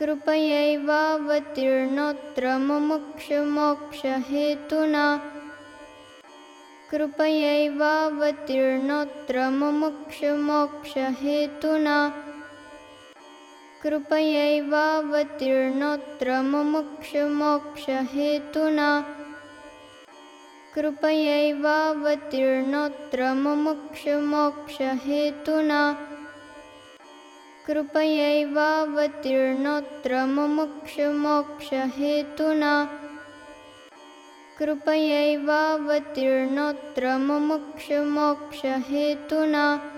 कृपयैवावतीर्णोऽत्र मुमुक्षुमोक्षहेतुना। कृपयैवावतीर्णोऽत्र मुमुक्षुमोक्षहेतुना। कृपयैवावतीर्णोऽत्र मुमुक्षुमोक्षहेतुना। कृपयैवावतीर्णोऽत्र मुमुक्षुमोक्षहेतुना कृपयैवावतीर्णोऽत्र मुमुक्षुमोक्षहेतुना। कृपयैवावतीर्णोऽत्र मुमुक्षुमोक्षहेतुना।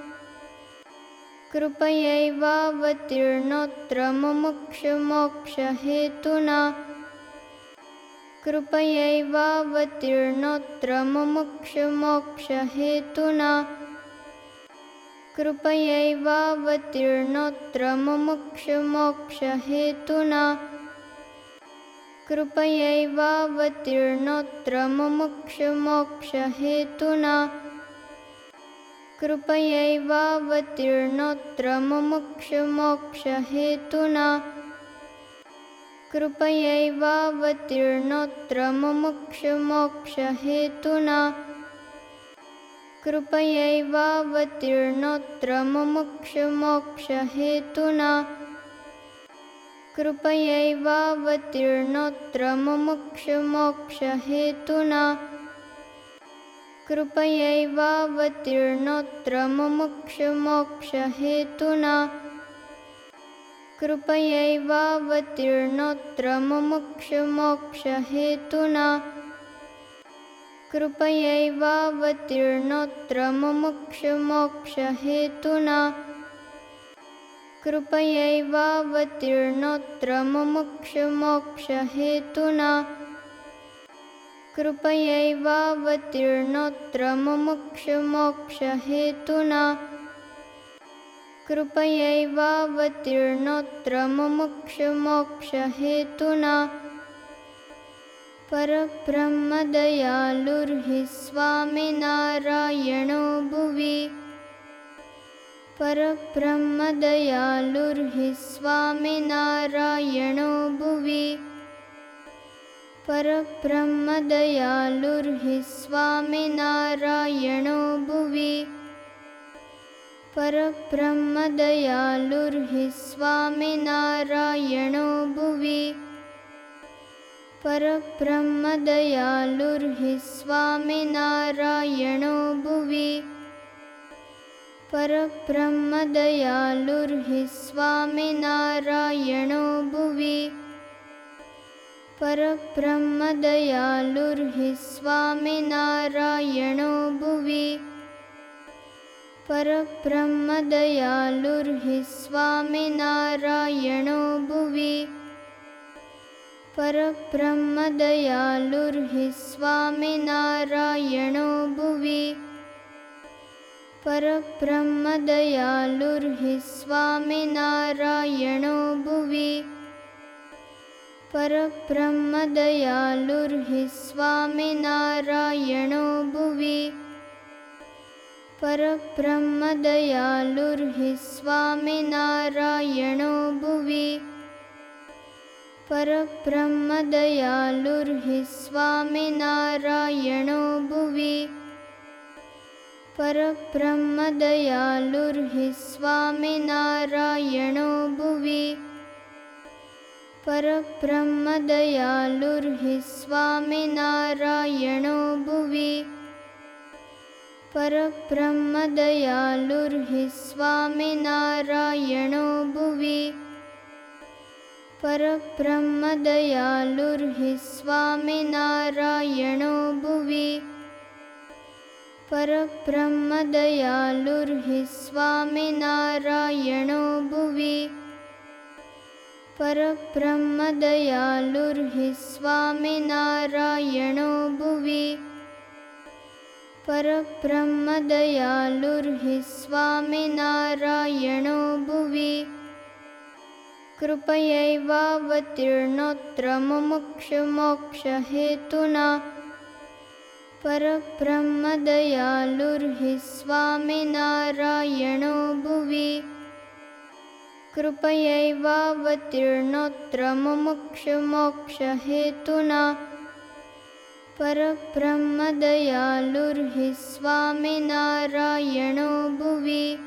कृपयैवावतीर्णोऽत्र मुमुक्षुमोक्षहेतुना। कृपयैवावतीर्णोऽत्र मुमुक्षुमोक्षहेतुना कृपयैवावतीर्णोऽत्र मुमुक्षुमोक्षहेतुना। कृपयैवावतीर्णोऽत्र मुमुक्षुमोक्षहेतुना। कृपयैवावतीर्णोऽत्र मुमुक्षुमोक्षहेतुना। कृपयैवावतीर्णोऽत्र मुमुक्षुमोक्षहेतुना कृपयैवावतीर्णोऽत्र मुमुक्षुमोक्षहेतुना। कृपयैवावतीर्णोऽत्र मुमुक्षुमोक्षहेतुना। कृपयैवावतीर्णोऽत्र मुमुक्षुमोक्षहेतुना। कृपयैवावतीर्णोऽत्र मुमुक्षुमोक्षहेतुना कृपयैवावतीर्णोऽत्र मुमुक्षुमोक्षहेतुना। कृपयैवावतीर्णोऽत्र मुमुक्षुमोक्षहेतुना। कृपयैवावतीर्णोऽत्र मुमुक्षुमोक्षहेतुना। कृपयैवावतीर्णोऽत्र मुमुक्षुमोक्षहेतुना परब्रह्मदयालुर्हि स्वामिनारायणो भुवि। परब्रह्मदयालुर्हि स्वामिनारायणो भुवि। परब्रह्मदयालुर्हि स्वामिनारायणो भुवि। परब्रह्मदयालुर्हि स्वामिनारायणो भुवि परब्रह्मदयालुर्हि स्वामिनारायणो भुवि। परब्रह्मदयालुर्हि स्वामिनारायणो भुवि। परब्रह्मदयालुर्हि स्वामिनारायणो भुवि। परब्रह्मदयालुर्हि स्वामिनारायणो भुवि परब्रह्मदयालुर्हि स्वामिनारायणो भुवि। परब्रह्मदयालुर्हि स्वामिनारायणो भुवि। परब्रह्मदयालुर्हि स्वामिनारायणो भुवि। परब्रह्मदयालुर्हि स्वामिनारायणो भुवि परब्रह्मदयालुर्हि स्वामिनारायणो भुवि परब्रह्मदयालुर्हि स्वामिनारायणो भुवि। परब्रह्मदयालुर्हि स्वामिनारायणो भुवि। परब्रह्मदयालुर्हि स्वामिनारायणो भुवि। परब्रह्मदयालुर्हि स्वामिनारायणो भुवि कृपयैवावतीर्णोऽत्र मुमुक्षुमोक्षहेतुना। परब्रह्मदयालुर्हि स्वामिनारायणो भुवि। कृपयैवावतीर्णोऽत्र मुमुक्षुमोक्षहेतुना। परब्रह्मदयालुर्हि स्वामिनारायणो भुवि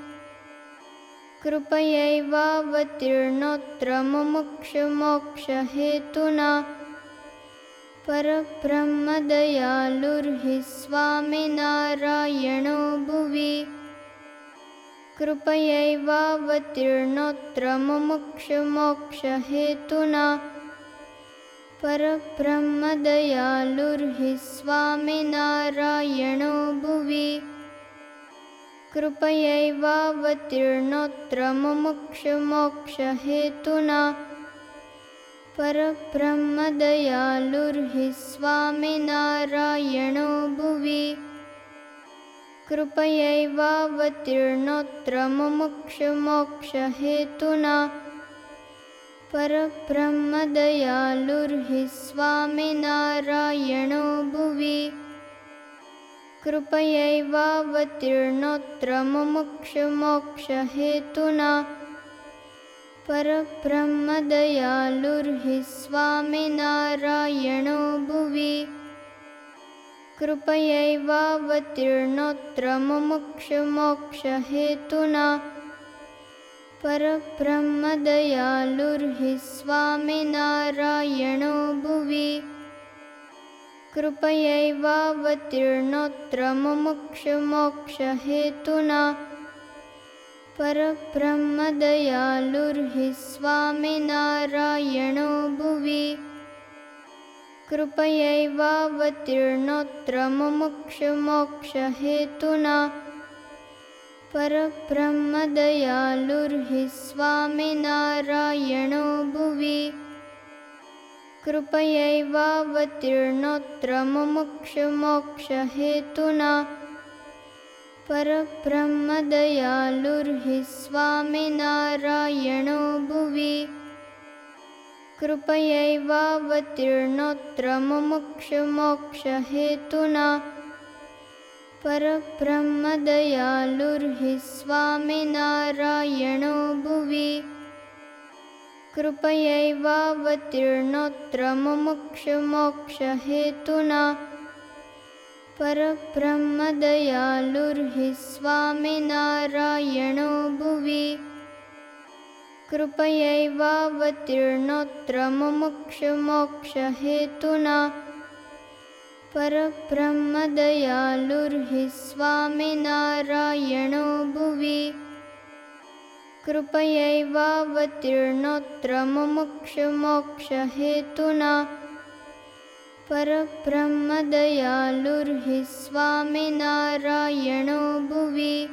कृपयैवावतीर्णोऽत्र मुमुक्षुमोक्षहेतुना। परब्रह्मदयालुर्हि स्वामिनारायणो भुवि। कृपयैवावतीर्णोऽत्र मुमुक्षुमोक्षहेतुना। परब्रह्मदयालुर्हि स्वामिनारायणो कृपयैवावतीर्णोऽत्र मुमुक्षुमोक्षहेतुना। परब्रह्मदयालुर्हि स्वामिनारायणो भुवि। कृपयैवावतीर्णोऽत्र मुमुक्षुमोक्षहेतुना। परब्रह्मदयालुर्हि स्वामिनारायणो भुवि कृपयैवावतीर्णोऽत्र मुमुक्षुमोक्षहेतुना। परब्रह्मदयालुर्हि स्वामिनारायणो भुवि। कृपयैवावतीर्णोऽत्र मुमुक्षुमोक्षहेतुना। परब्रह्मदयालुर्हि स्वामिनारायणो भुवि कृपयैवावतीर्णोऽत्र मुमुक्षुमोक्षहेतुना। परब्रह्मदयालुर्हि स्वामिनारायणो भुवि। कृपयैवावतीर्णोऽत्र मुमुक्षुमोक्षहेतुना। परब्रह्मदयालुर्हि स्वामिनारायणो भुवि कृपयैवावतीर्णोऽत्र मुमुक्षुमोक्षहेतुना। परब्रह्मदयालुर्हि स्वामिनारायणो भुवि। कृपयैवावतीर्णोऽत्र मुमुक्षुमोक्षहेतुना। परब्रह्मदयालुर्हि स्वामिनारायणो भुवि कृपयैवावतीर्णोऽत्र मुमुक्षुमोक्षहेतुना। परब्रह्मदयालुर्हि स्वामिनारायणो भुवि। कृपयैवावतीर्णोऽत्र मुमुक्षुमोक्षहेतुना। परब्रह्मदयालुर्हि स्वामिनारायणो भुवि कृपयैवावतीर्णोऽत्र मुमुक्षुमोक्षहेतुना। परब्रह्मदयालुर्हि स्वामिनारायणो भुवि